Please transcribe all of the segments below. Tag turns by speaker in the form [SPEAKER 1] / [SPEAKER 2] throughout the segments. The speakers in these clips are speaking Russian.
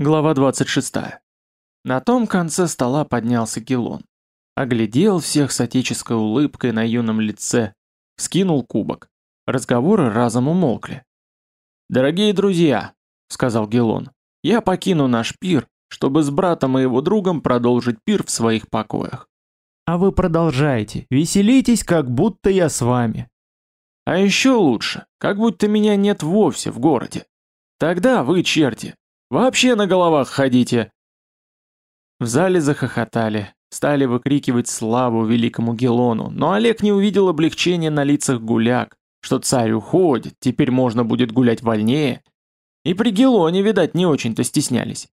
[SPEAKER 1] Глава 26. На том конце стола поднялся Гелон. Оглядел всех с отеческой улыбкой на юном лице, скинул кубок. Разговоры разом умолкли. «Дорогие друзья», — сказал Гелон, — «я покину наш пир, чтобы с братом и его другом продолжить пир в своих покоях».
[SPEAKER 2] «А вы продолжайте, веселитесь, как будто я с вами».
[SPEAKER 1] «А еще лучше, как будто меня нет вовсе в городе. Тогда вы, черти, Вообще на головах ходите!» В зале захохотали, стали выкрикивать славу великому Гелону, но Олег не увидел облегчения на лицах гуляк, что царь уходит, теперь можно будет гулять вольнее. И при Гелоне, видать, не очень-то стеснялись.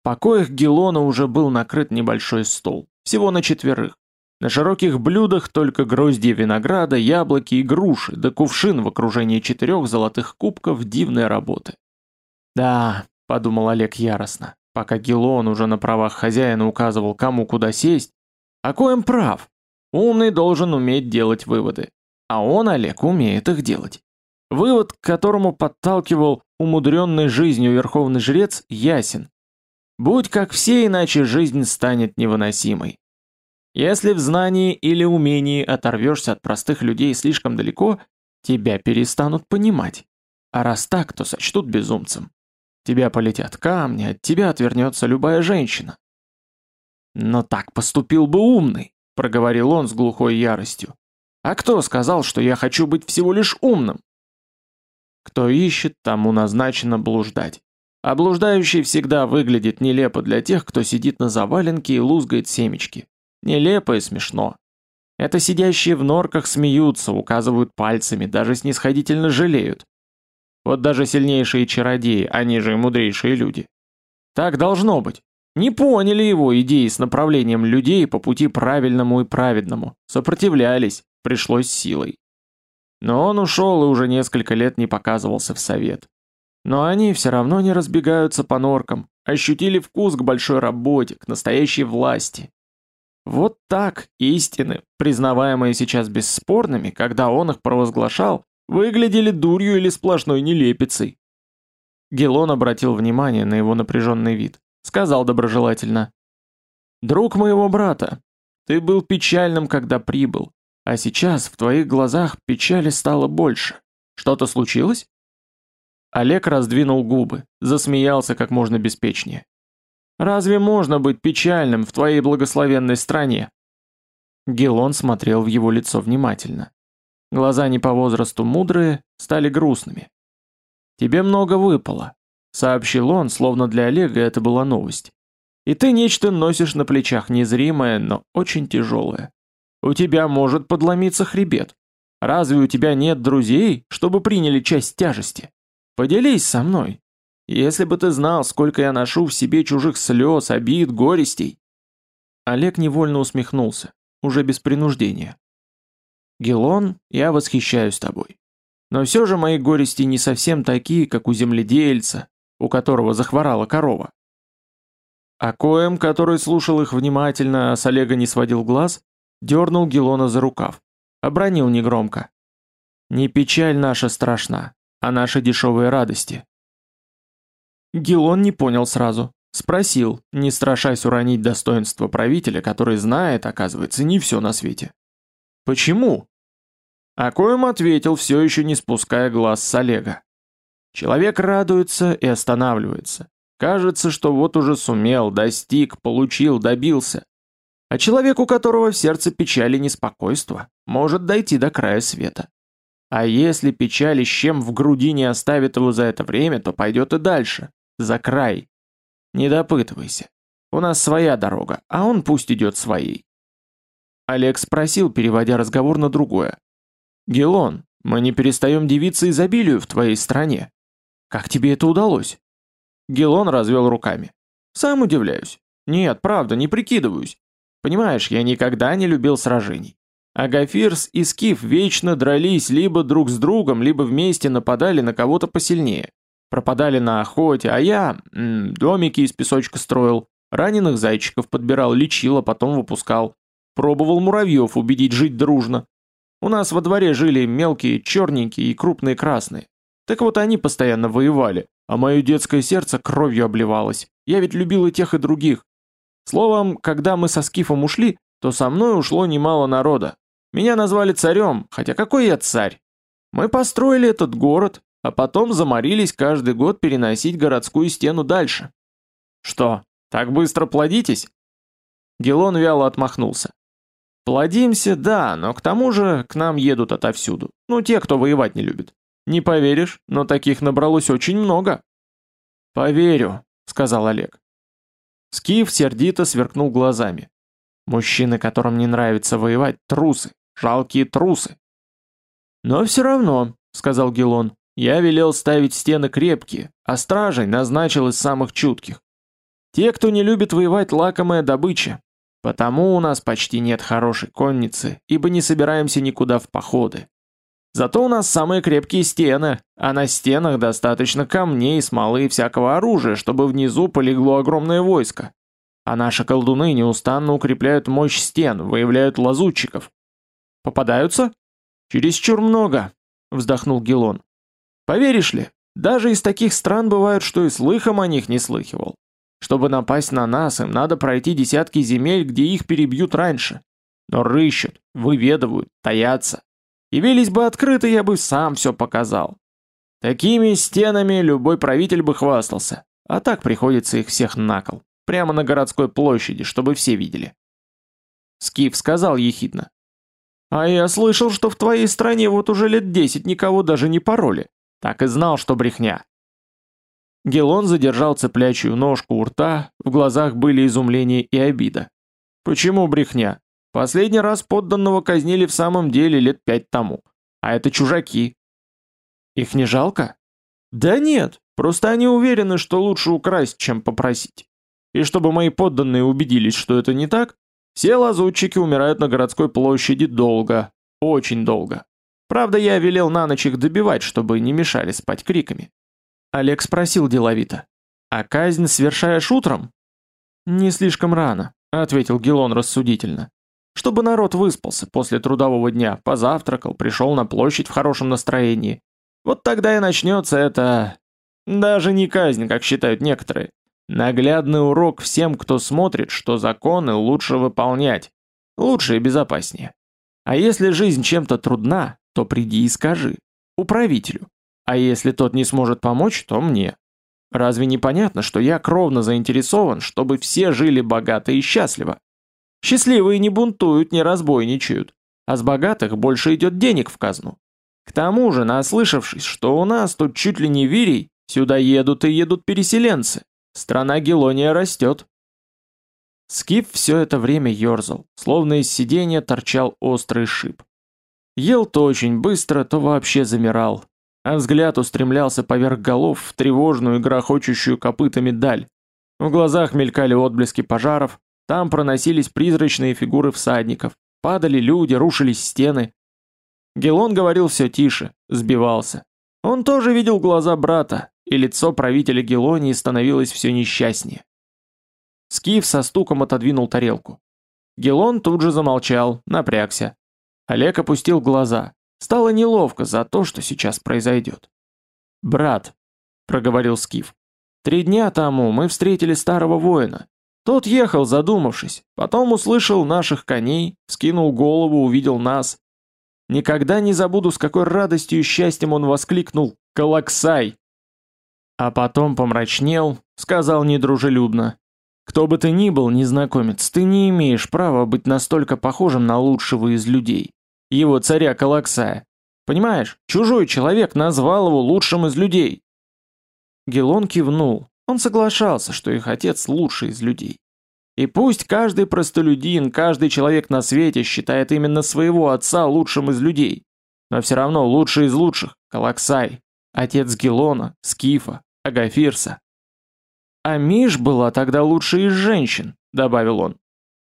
[SPEAKER 1] В покоях Гелона уже был накрыт небольшой стол, всего на четверых. На широких блюдах только гроздья винограда, яблоки и груши, да кувшин в окружении четырех золотых кубков дивной работы. «Да», — подумал Олег яростно, пока Гелон уже на правах хозяина указывал, кому куда сесть. «А коем прав? Умный должен уметь делать выводы. А он, Олег, умеет их делать. Вывод, к которому подталкивал умудренный жизнью верховный жрец, ясен. Будь как все, иначе жизнь станет невыносимой. Если в знании или умении оторвешься от простых людей слишком далеко, тебя перестанут понимать. А раз так, то сочтут безумцем. Тебя полетят камни, от тебя отвернется любая женщина. Но так поступил бы умный, проговорил он с глухой яростью. А кто сказал, что я хочу быть всего лишь умным? Кто ищет, тому назначено блуждать. А блуждающий всегда выглядит нелепо для тех, кто сидит на заваленке и лузгает семечки. Нелепо и смешно. Это сидящие в норках смеются, указывают пальцами, даже снисходительно жалеют. Вот даже сильнейшие чародеи, они же и мудрейшие люди. Так должно быть. Не поняли его идеи с направлением людей по пути правильному и праведному. Сопротивлялись, пришлось силой. Но он ушел и уже несколько лет не показывался в совет. Но они все равно не разбегаются по норкам, ощутили вкус к большой работе, к настоящей власти. Вот так истины, признаваемые сейчас бесспорными, когда он их провозглашал, Выглядели дурью или сплошной нелепицей. Гелон обратил внимание на его напряженный вид. Сказал доброжелательно. «Друг моего брата, ты был печальным, когда прибыл, а сейчас в твоих глазах печали стало больше. Что-то случилось?» Олег раздвинул губы, засмеялся как можно беспечнее. «Разве можно быть печальным в твоей благословенной стране?» Гелон смотрел в его лицо внимательно. Глаза не по возрасту мудрые, стали грустными. «Тебе много выпало», — сообщил он, словно для Олега это была новость. «И ты нечто носишь на плечах незримое, но очень тяжелое. У тебя может подломиться хребет. Разве у тебя нет друзей, чтобы приняли часть тяжести? Поделись со мной. Если бы ты знал, сколько я ношу в себе чужих слез, обид, горестей». Олег невольно усмехнулся, уже без принуждения. Гелон, я восхищаюсь тобой. Но все же мои горести не совсем такие, как у земледельца, у которого захворала корова. А Коем, который слушал их внимательно, а с Олега не сводил глаз, дернул Гелона за рукав. Обронил негромко. «Не печаль наша страшна, а наши дешевые радости». Гелон не понял сразу. Спросил, не страшась уронить достоинство правителя, который знает, оказывается, не все на свете. Почему? А Коем ответил, все еще не спуская глаз с Олега. Человек радуется и останавливается. Кажется, что вот уже сумел, достиг, получил, добился. А человек, у которого в сердце печали неспокойство, может дойти до края света. А если печаль с чем в груди не оставит его за это время, то пойдет и дальше, за край. Не допытывайся. У нас своя дорога, а он пусть идет своей. Олег спросил, переводя разговор на другое. «Гелон, мы не перестаем дивиться изобилию в твоей стране. Как тебе это удалось?» Гелон развел руками. «Сам удивляюсь. Нет, правда, не прикидываюсь. Понимаешь, я никогда не любил сражений. Агафирс и Скиф вечно дрались либо друг с другом, либо вместе нападали на кого-то посильнее. Пропадали на охоте, а я м, домики из песочка строил, раненых зайчиков подбирал, лечил, а потом выпускал. Пробовал муравьев убедить жить дружно. У нас во дворе жили мелкие черненькие и крупные красные. Так вот они постоянно воевали. а мое детское сердце кровью обливалось. Я ведь любил и тех, и других. Словом, когда мы со Скифом ушли, то со мной ушло немало народа. Меня назвали царем, хотя какой я царь? Мы построили этот город, а потом заморились каждый год переносить городскую стену дальше. Что, так быстро плодитесь? Гелон вяло отмахнулся. Плодимся, да, но к тому же к нам едут отовсюду. Ну, те, кто воевать не любит. Не поверишь, но таких набралось очень много. Поверю, сказал Олег. Скиф сердито сверкнул глазами. Мужчины, которым не нравится воевать, трусы, жалкие трусы. Но все равно, сказал Гелон, я велел ставить стены крепкие, а стражей назначил из самых чутких. Те, кто не любит воевать, лакомая добыча. Потому у нас почти нет хорошей конницы, ибо не собираемся никуда в походы. Зато у нас самые крепкие стены, а на стенах достаточно камней, смолы и всякого оружия, чтобы внизу полегло огромное войско. А наши колдуны неустанно укрепляют мощь стен, выявляют лазутчиков. Попадаются? Чересчур много, вздохнул Гелон. Поверишь ли, даже из таких стран бывает, что и слыхом о них не слыхивал. Чтобы напасть на нас, им надо пройти десятки земель, где их перебьют раньше. Но рыщут, выведывают, таятся. Явились бы открыто, я бы сам все показал. Такими стенами любой правитель бы хвастался, а так приходится их всех на кол, прямо на городской площади, чтобы все видели. Скиф сказал ехидно. «А я слышал, что в твоей стране вот уже лет десять никого даже не пороли. Так и знал, что брехня». Гелон задержал цеплячую ножку у рта, в глазах были изумление и обида. «Почему брехня? Последний раз подданного казнили в самом деле лет пять тому. А это чужаки. Их не жалко? Да нет, просто они уверены, что лучше украсть, чем попросить. И чтобы мои подданные убедились, что это не так, все лазутчики умирают на городской площади долго, очень долго. Правда, я велел на ночь их добивать, чтобы не мешали спать криками. Олег спросил деловито. «А казнь совершаешь утром?» «Не слишком рано», — ответил Гелон рассудительно. Чтобы народ выспался после трудового дня, позавтракал, пришел на площадь в хорошем настроении. Вот тогда и начнется это... Даже не казнь, как считают некоторые. Наглядный урок всем, кто смотрит, что законы лучше выполнять. Лучше и безопаснее. А если жизнь чем-то трудна, то приди и скажи. Управителю. А если тот не сможет помочь, то мне. Разве не понятно, что я кровно заинтересован, чтобы все жили богато и счастливо? Счастливые не бунтуют, не разбойничают, а с богатых больше идет денег в казну. К тому же, наслышавшись, что у нас тут чуть ли не вирий, сюда едут и едут переселенцы. Страна Гелония растет. Скиф все это время ерзал, словно из сиденья торчал острый шип. Ел то очень быстро, то вообще замирал, а взгляд устремлялся поверх голов в тревожную и грохочущую копытами даль. В глазах мелькали отблески пожаров, там проносились призрачные фигуры всадников, падали люди, рушились стены. Гелон говорил все тише, сбивался. Он тоже видел глаза брата, и лицо правителя Гелонии становилось все несчастнее. Скиф со стуком отодвинул тарелку. Гелон тут же замолчал, напрягся. Олег опустил глаза. Стало неловко за то, что сейчас произойдет. «Брат», — проговорил Скиф, — «три дня тому мы встретили старого воина. Тот ехал, задумавшись, потом услышал наших коней, скинул голову, увидел нас. Никогда не забуду, с какой радостью и счастьем он воскликнул «Калаксай!». А потом помрачнел, сказал недружелюбно. «Кто бы ты ни был, незнакомец, ты не имеешь права быть настолько похожим на лучшего из людей, его царя Калаксая. Понимаешь, чужой человек назвал его лучшим из людей». Гелон кивнул, он соглашался, что их отец лучший из людей. И пусть каждый простолюдин, каждый человек на свете считает именно своего отца лучшим из людей, но все равно лучший из лучших – Калаксай, отец Гелона, Скифа, Агафирса. А Миш была тогда лучшей из женщин, добавил он.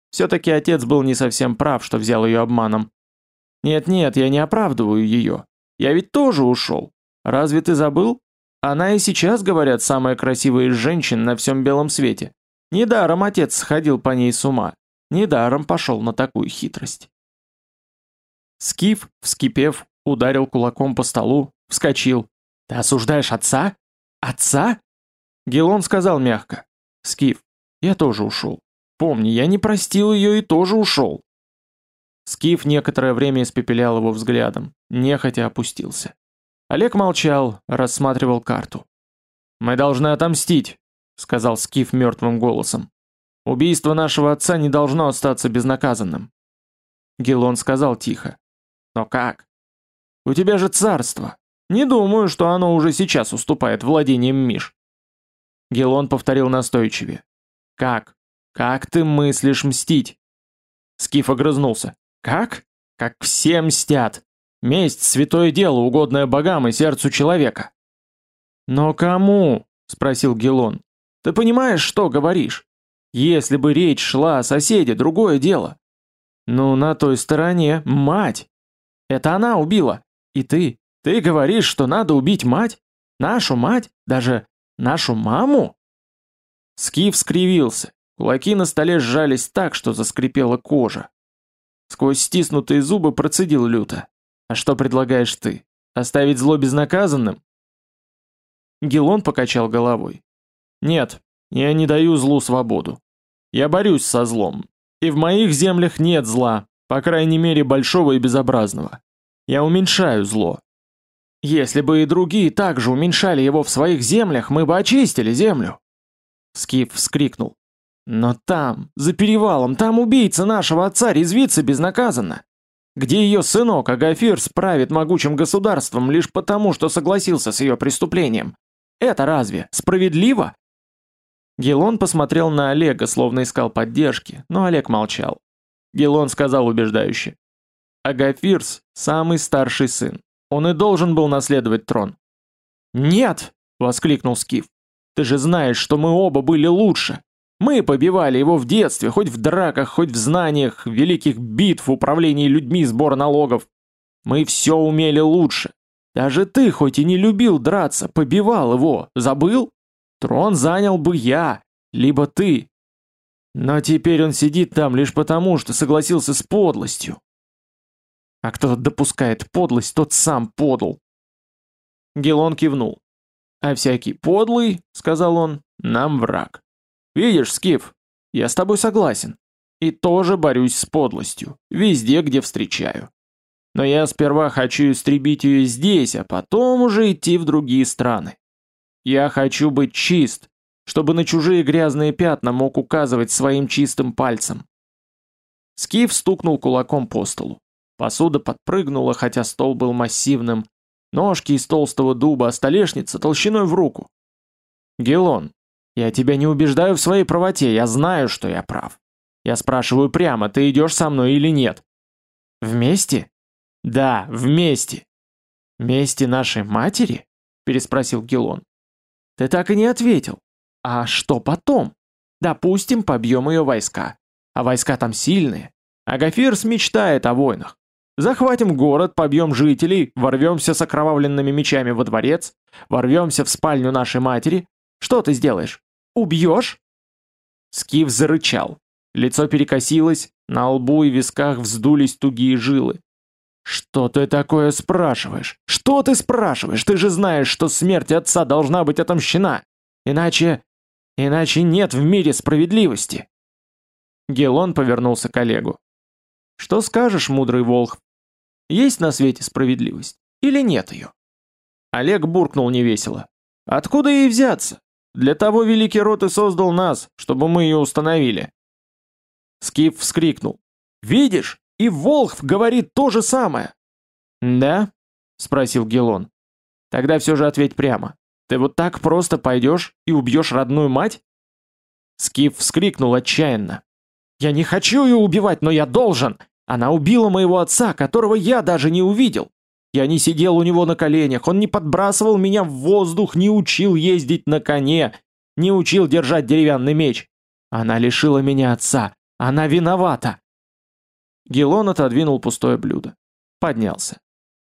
[SPEAKER 1] Все-таки отец был не совсем прав, что взял ее обманом. Нет-нет, я не оправдываю ее. Я ведь тоже ушел. Разве ты забыл? Она и сейчас, говорят, самая красивая из женщин на всем белом свете. Недаром отец сходил по ней с ума. Недаром пошел на такую хитрость. Скиф, вскипев, ударил кулаком по столу, вскочил. «Ты осуждаешь отца? Отца? Гелон сказал мягко. Скиф, я тоже ушел. Помни, я не простил ее и тоже ушел. Скиф некоторое время испепелял его взглядом, нехотя опустился. Олег молчал, рассматривал карту. «Мы должны отомстить», — сказал Скиф мертвым голосом. «Убийство нашего отца не должно остаться безнаказанным». Гелон сказал тихо. «Но как? У тебя же царство. Не думаю, что оно уже сейчас уступает владением Миш». Гелон повторил настойчивее. «Как? Как ты мыслишь мстить?» Скиф огрызнулся. «Как? Как все мстят. Месть — святое дело, угодное богам и сердцу человека». «Но кому?» — спросил Гелон. «Ты понимаешь, что говоришь? Если бы речь шла о соседе, другое дело. Ну, на той стороне мать. Это она убила. И ты, ты говоришь, что надо убить мать? Нашу мать? Даже нашу маму?» Скиф скривился. Кулаки на столе сжались так, что заскрипела кожа. Сквозь стиснутые зубы процедил люто. «А что предлагаешь ты? Оставить зло безнаказанным?» Гелон покачал головой. «Нет, я не даю злу свободу. Я борюсь со злом. И в моих землях нет зла, по крайней мере большого и безобразного. Я уменьшаю зло. Если бы и другие также уменьшали его в своих землях, мы бы очистили землю. Скиф вскрикнул. Но там, за перевалом, там убийца нашего отца резвится безнаказанно. Где ее сынок Агафир справит могучим государством лишь потому, что согласился с ее преступлением? Это разве справедливо? Гелон посмотрел на Олега, словно искал поддержки, но Олег молчал. Гелон сказал убеждающе. Агафирс – самый старший сын. Он и должен был наследовать трон. «Нет!» – воскликнул Скиф. «Ты же знаешь, что мы оба были лучше. Мы побивали его в детстве, хоть в драках, хоть в знаниях, великих битв, управлении людьми, сбор налогов. Мы все умели лучше. Даже ты, хоть и не любил драться, побивал его, забыл? Трон занял бы я, либо ты. Но теперь он сидит там лишь потому, что согласился с подлостью. А кто допускает подлость, тот сам подл. Гелон кивнул. А всякий подлый, сказал он, нам враг. Видишь, Скиф, я с тобой согласен. И тоже борюсь с подлостью, везде, где встречаю. Но я сперва хочу истребить ее здесь, а потом уже идти в другие страны. Я хочу быть чист, чтобы на чужие грязные пятна мог указывать своим чистым пальцем. Скиф стукнул кулаком по столу. Посуда подпрыгнула, хотя стол был массивным. Ножки из толстого дуба, а столешница толщиной в руку. Гелон, я тебя не убеждаю в своей правоте, я знаю, что я прав. Я спрашиваю прямо, ты идешь со мной или нет? Вместе? Да, вместе. Вместе нашей матери? Переспросил Гелон. Ты так и не ответил. А что потом? Допустим, побьем ее войска. А войска там сильные. Агафирс мечтает о войнах. Захватим город, побьем жителей, ворвемся с окровавленными мечами во дворец, ворвемся в спальню нашей матери. Что ты сделаешь? Убьешь?» Скиф зарычал. Лицо перекосилось, на лбу и висках вздулись тугие жилы. «Что ты такое спрашиваешь? Что ты спрашиваешь? Ты же знаешь, что смерть отца должна быть отомщена. Иначе... Иначе нет в мире справедливости!» Гелон повернулся к Олегу. «Что скажешь, мудрый волх? Есть на свете справедливость? Или нет ее?» Олег буркнул невесело. «Откуда ей взяться? Для того великий род и создал нас, чтобы мы ее установили. Скиф вскрикнул. Видишь? И Волхв говорит то же самое. Да? Спросил Гелон. Тогда все же ответь прямо. Ты вот так просто пойдешь и убьешь родную мать? Скиф вскрикнул отчаянно. Я не хочу ее убивать, но я должен. Она убила моего отца, которого я даже не увидел. Я не сидел у него на коленях, он не подбрасывал меня в воздух, не учил ездить на коне, не учил держать деревянный меч. Она лишила меня отца. Она виновата. Гелон отодвинул пустое блюдо. Поднялся.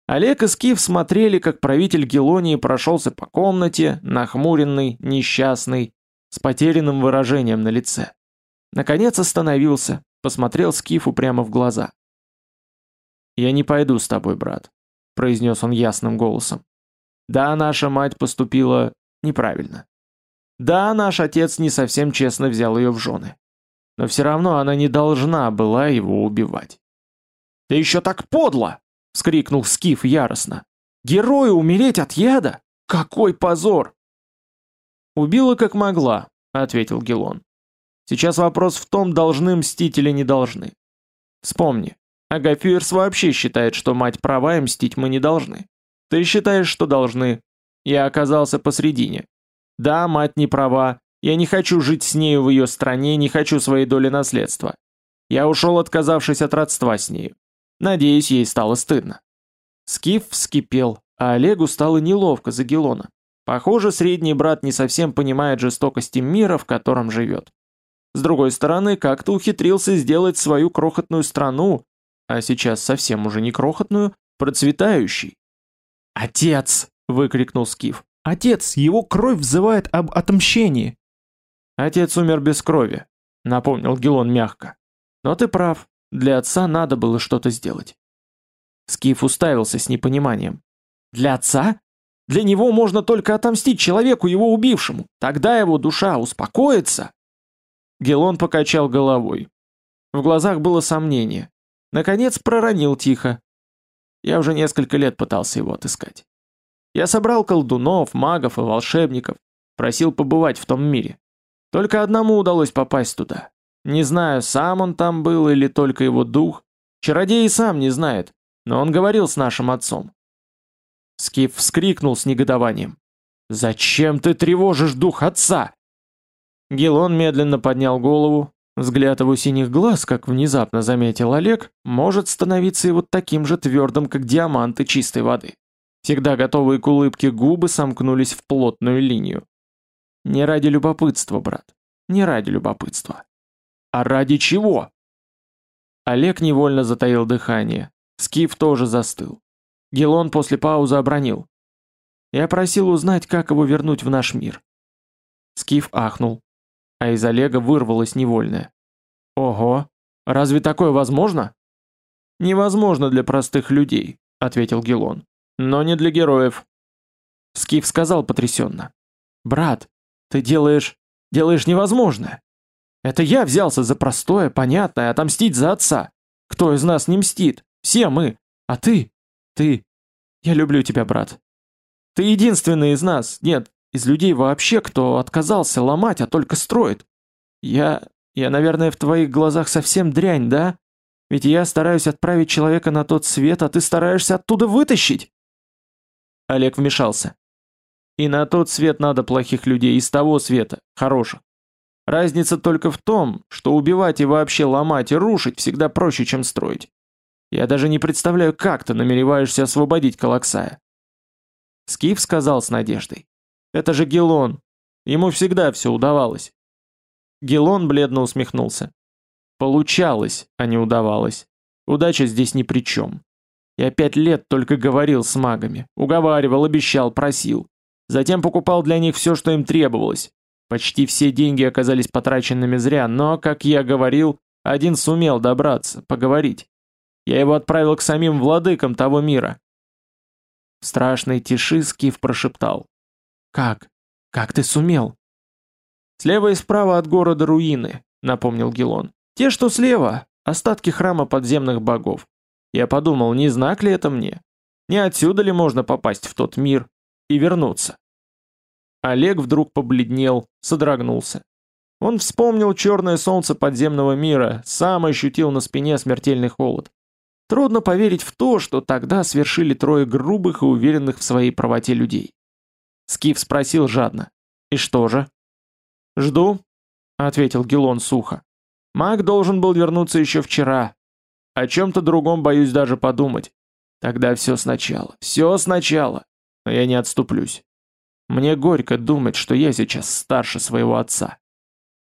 [SPEAKER 1] Олег и Скиф смотрели, как правитель Гелонии прошелся по комнате, нахмуренный, несчастный, с потерянным выражением на лице. Наконец остановился, посмотрел Скифу прямо в глаза. «Я не пойду с тобой, брат произнес он ясным голосом. Да, наша мать поступила неправильно. Да, наш отец не совсем честно взял ее в жены. Но все равно она не должна была его убивать. «Ты еще так подло!» — вскрикнул Скиф яростно. «Герою умереть от яда? Какой позор!» «Убила как могла», — ответил Гелон. «Сейчас вопрос в том, должны мстить или не должны. Вспомни, Агафьюерс вообще считает, что мать права и мстить мы не должны. Ты считаешь, что должны. Я оказался посредине. Да, мать не права. Я не хочу жить с нею в ее стране, не хочу своей доли наследства. Я ушел, отказавшись от родства с нею. Надеюсь, ей стало стыдно. Скиф вскипел, а Олегу стало неловко за Гелона. Похоже, средний брат не совсем понимает жестокости мира, в котором живет. С другой стороны, как-то ухитрился сделать свою крохотную страну, а сейчас совсем уже не крохотную, процветающей. «Отец!» — выкрикнул Скиф. «Отец! Его кровь взывает об отмщении!» «Отец умер без крови», — напомнил Гелон мягко. «Но ты прав, для отца надо было что-то сделать». Скиф уставился с непониманием. «Для отца? Для него можно только отомстить человеку, его убившему. Тогда его душа успокоится». Гелон покачал головой. В глазах было сомнение. Наконец проронил тихо. Я уже несколько лет пытался его отыскать. Я собрал колдунов, магов и волшебников, просил побывать в том мире. Только одному удалось попасть туда. Не знаю, сам он там был или только его дух. Чародей и сам не знает, но он говорил с нашим отцом. Скиф вскрикнул с негодованием. «Зачем ты тревожишь дух отца?» Гелон медленно поднял голову, Взгляд его синих глаз, как внезапно заметил Олег, может становиться и вот таким же твердым, как диаманты чистой воды. Всегда готовые к улыбке губы сомкнулись в плотную линию. Не ради любопытства, брат. Не ради любопытства. А ради чего? Олег невольно затаил дыхание. Скиф тоже застыл. Гелон после паузы обронил. Я просил узнать, как его вернуть в наш мир. Скиф ахнул а из Олега вырвалось невольное. «Ого! Разве такое возможно?» «Невозможно для простых людей», — ответил Гелон. «Но не для героев». Скиф сказал потрясенно. «Брат, ты делаешь... делаешь невозможное. Это я взялся за простое, понятное, отомстить за отца. Кто из нас не мстит? Все мы. А ты? Ты... Я люблю тебя, брат. Ты единственный из нас, нет, из людей вообще, кто отказался ломать, а только строит. Я... я, наверное, в твоих глазах совсем дрянь, да? Ведь я стараюсь отправить человека на тот свет, а ты стараешься оттуда вытащить!» Олег вмешался. «И на тот свет надо плохих людей, из того света, хороших. Разница только в том, что убивать и вообще ломать и рушить всегда проще, чем строить. Я даже не представляю, как ты намереваешься освободить Калаксая». Скиф сказал с надеждой. Это же Гелон. Ему всегда все удавалось. Гелон бледно усмехнулся. Получалось, а не удавалось. Удача здесь ни при чем. Я пять лет только говорил с магами. Уговаривал, обещал, просил. Затем покупал для них все, что им требовалось. Почти все деньги оказались потраченными зря, но, как я говорил, один сумел добраться, поговорить. Я его отправил к самим владыкам того мира. В страшной прошептал. «Как? Как ты сумел?» «Слева и справа от города руины», — напомнил Гелон. «Те, что слева, остатки храма подземных богов. Я подумал, не знак ли это мне? Не отсюда ли можно попасть в тот мир и вернуться?» Олег вдруг побледнел, содрогнулся. Он вспомнил черное солнце подземного мира, сам ощутил на спине смертельный холод. Трудно поверить в то, что тогда свершили трое грубых и уверенных в своей правоте людей. Скиф спросил жадно. «И что же?» «Жду», — ответил Гелон сухо. «Маг должен был вернуться еще вчера. О чем-то другом боюсь даже подумать. Тогда все сначала, все сначала. Но я не отступлюсь. Мне горько думать, что я сейчас старше своего отца».